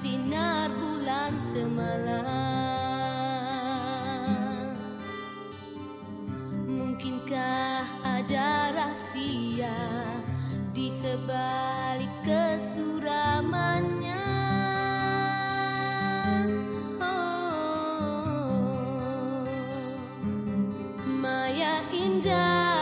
Sinar bulan semalam. Mungkinkah ada rahasia di sebalik kesuramannya? Oh, Maya indah